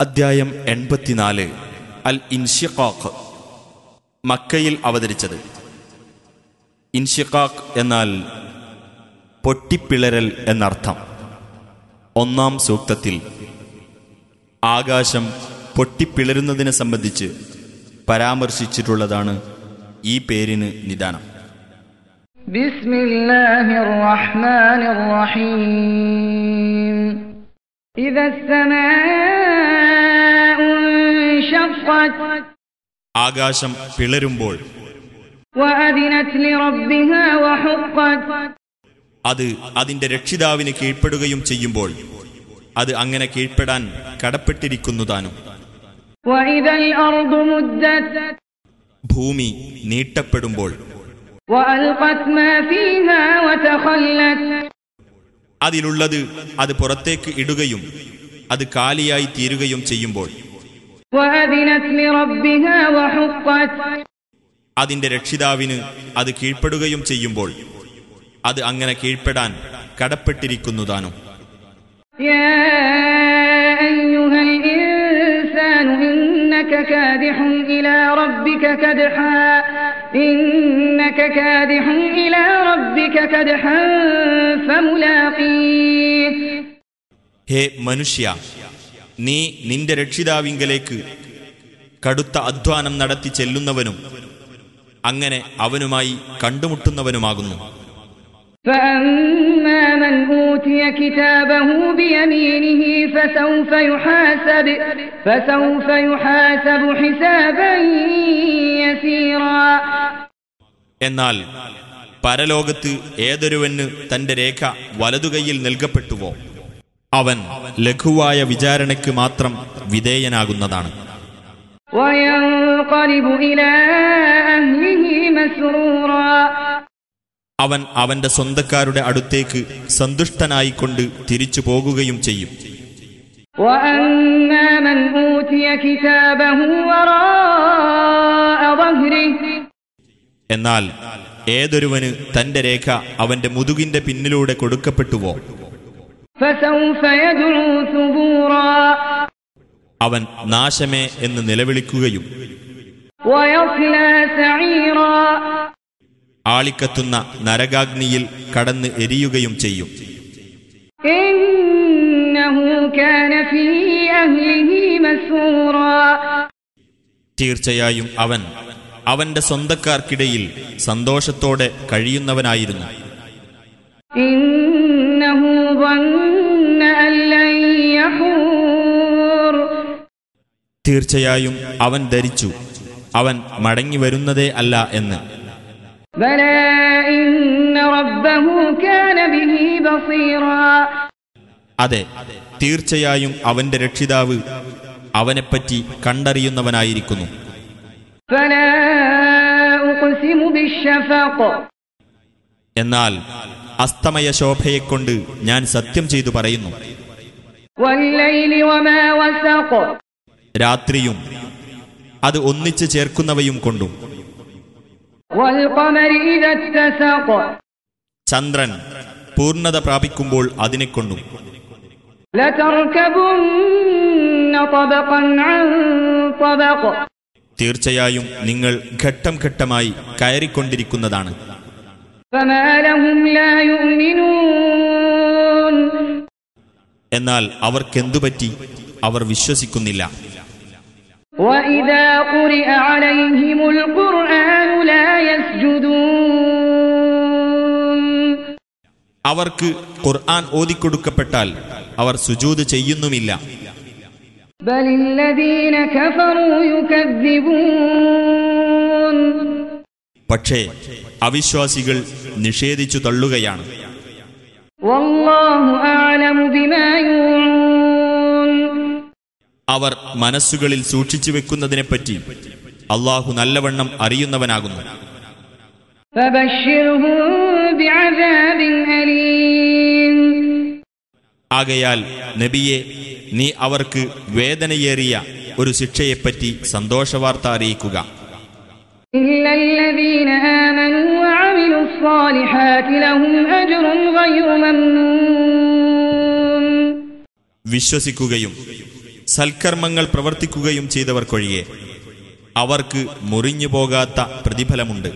അദ്ധ്യായം എൺപത്തിനാല്. അൽ ഇൻഷിഖാഖ്. മക്കയിൽ അവതരിച്ചത്. ഇൻഷിഖാഖ് എന്നാൽ പൊട്ടിപ്പിളരൽ എന്നർത്ഥം. ഒന്നാം സൂക്തത്തിൽ ആകാശം പൊട്ടിപ്പിളരുന്നതിനെ സംബന്ധിച്ച് പരാമർശിച്ചിട്ടുള്ളതാണ് ഈ പേരിന് നിദാനം. ബിസ്മില്ലാഹിർ റഹ്മാനിർ റഹീം ആകാശം പിളരുമ്പോൾ അത് അതിന്റെ രക്ഷിതാവിന് കീഴ്പ്പെടുകയും ചെയ്യുമ്പോൾ അത് അങ്ങനെ കീഴ്പ്പെടാൻ കടപ്പെട്ടിരിക്കുന്നു താനും. ഭൂമി നീട്ടപ്പെടുമ്പോൾ അതിലുള്ളത് അത് പുറത്തേക്ക് ഇടുകയും അത് കാലിയായി തീരുകയും ചെയ്യുമ്പോൾ അതിന്റെ രക്ഷിതാവിന് അത് കീഴ്പ്പെടുകയും ചെയ്യുമ്പോൾ അത് അങ്ങനെ കീഴ്പ്പെടാൻ കടപ്പെട്ടിരിക്കുന്നതാണ് ഹേ മനുഷ്യ നീ നിന്റെ രക്ഷിതാവിങ്കലേക്ക് കടുത്ത അധ്വാനം നടത്തി ചെല്ലുന്നവനും അങ്ങനെ അവനുമായി കണ്ടുമുട്ടുന്നവനുമാകുന്നു. എന്നാൽ പരലോകത്ത് ഏതൊരുവന് തന്റെ രേഖ വലതുകൈയിൽ നൽകപ്പെട്ടുവോ? അവൻ ലഘുവായ വിചാരണയ്ക്ക് മാത്രം വിധേയനാകുന്നതാണ്. അവൻ അവന്റെ സ്വന്തക്കാരുടെ അടുത്തേക്ക് സന്തുഷ്ടനായിക്കൊണ്ട് തിരിച്ചു പോകുകയും ചെയ്യും. എന്നാൽ ഏതൊരുവന് തന്റെ രേഖ അവന്റെ മുതുകിന്റെ പിന്നിലൂടെ കൊടുക്കപ്പെട്ടുവോ? അവൻ നാശമേ എന്ന് നിലവിളിക്കുകയും ആളിക്കത്തുന്ന നരകാഗ്നിയിൽ കടന്ന് എരിയുകയും ചെയ്യും. തീർച്ചയായും അവൻ അവന്റെ സ്വന്തക്കാർക്കിടയിൽ സന്തോഷത്തോടെ കഴിയുന്നവനായിരുന്നു. തീർച്ചയായും അവൻ ധരിച്ചു. അവൻ മടങ്ങി വരുന്നതേ അല്ല എന്ന്. അതെ തീർച്ചയായും അവന്റെ രക്ഷിതാവ് അവനെപ്പറ്റി കണ്ടറിയുന്നവനായിരിക്കുന്നു. എന്നാൽ അസ്തമയ ശോഭയെക്കൊണ്ട് ഞാൻ സത്യം ചെയ്തു പറയുന്നു. രാത്രിയും അത് ഒന്നിച്ചു ചേർക്കുന്നവയും കൊണ്ടും. ചന്ദ്രൻ പൂർണത പ്രാപിക്കുമ്പോൾ അതിനെ കൊണ്ടും. തീർച്ചയായും നിങ്ങൾ ഘട്ടം ഘട്ടമായി കയറിക്കൊണ്ടിരിക്കുന്നതാണ്. എന്നാൽ അവർക്കെന്തുപറ്റി? അവർ വിശ്വസിക്കുന്നില്ല. അവർക്ക് ഖുർആൻ ഓദിക്കൊടുക്കപ്പെട്ടാൽ അവർ സുജൂത് ചെയ്യുന്നുമില്ല. ബലില്ലദീന കഫറൂ യുകദ്ദിബൂൻ പക്ഷേ അവിശ്വാസികൾ നിഷേധിച്ചു തള്ളുകയാണ്. അവർ മനസ്സുകളിൽ സൂക്ഷിച്ചു വെക്കുന്നതിനെപ്പറ്റി അള്ളാഹു നല്ലവണ്ണം അറിയുന്നവനാകുന്നു. ആകയാൽ നബിയെ നീ അവർക്ക് വേദനയേറിയ ഒരു ശിക്ഷയെപ്പറ്റി സന്തോഷവാർത്ത അറിയിക്കുക. إلا الذين آمنوا وعملوا الصالحات لهم أجر غير ممنون വിശ്വസിക്കുകയും സൽക്കർമ്മങ്ങൾ പ്രവർത്തിക്കുകയും ചെയ്തവർക്കൊഴികെ അവർക്ക് മുറിഞ്ഞു പോകാത്ത പ്രതിഫലമുണ്ട്